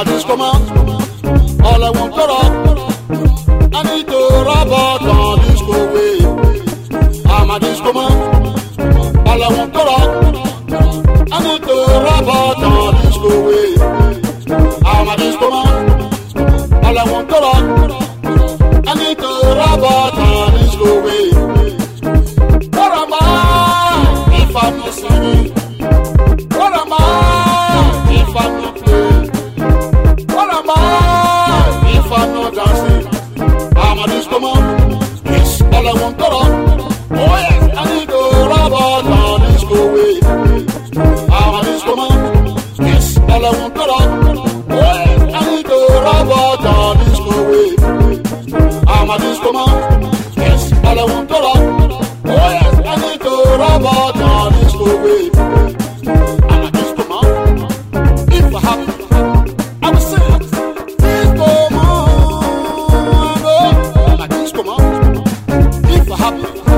my discomfort. All I want to rock. I need to rub out on disco way. I'm a disco man. Thank you.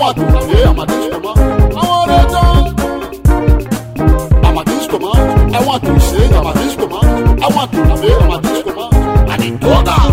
I want to live, I'm a disco man. I want it done man. I want to sing man. I want to play man. I need to dance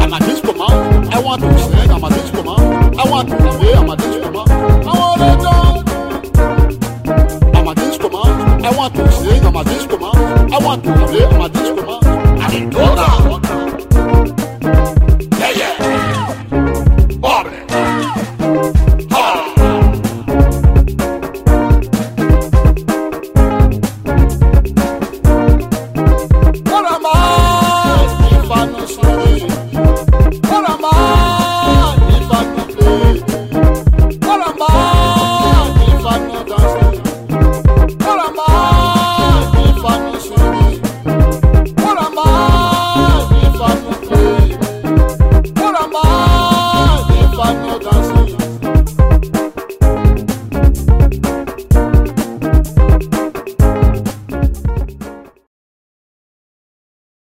I'm a disco man. I want to sing. I'm a disco man. I want to play. I'm a disco man. I want it done. I'm a disco man. I want to sing. I'm a disco man. I want to play. I'm a disco man. I didn't know that.